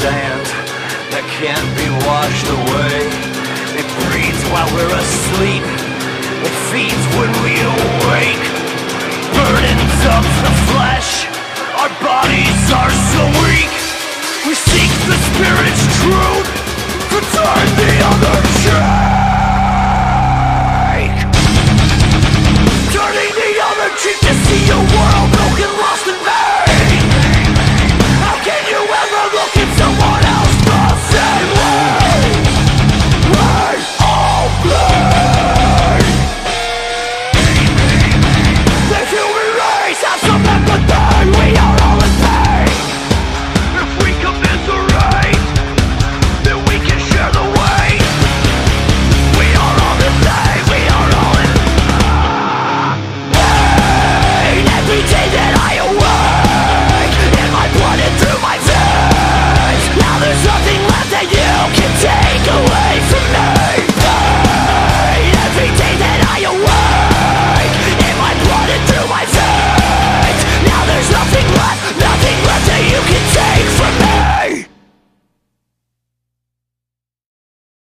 sand that can't be washed away. It breathes while we're asleep. It feeds when we awake. Burdens of the flesh. Our bodies are so weak. We seek the spirit's truth to turn the other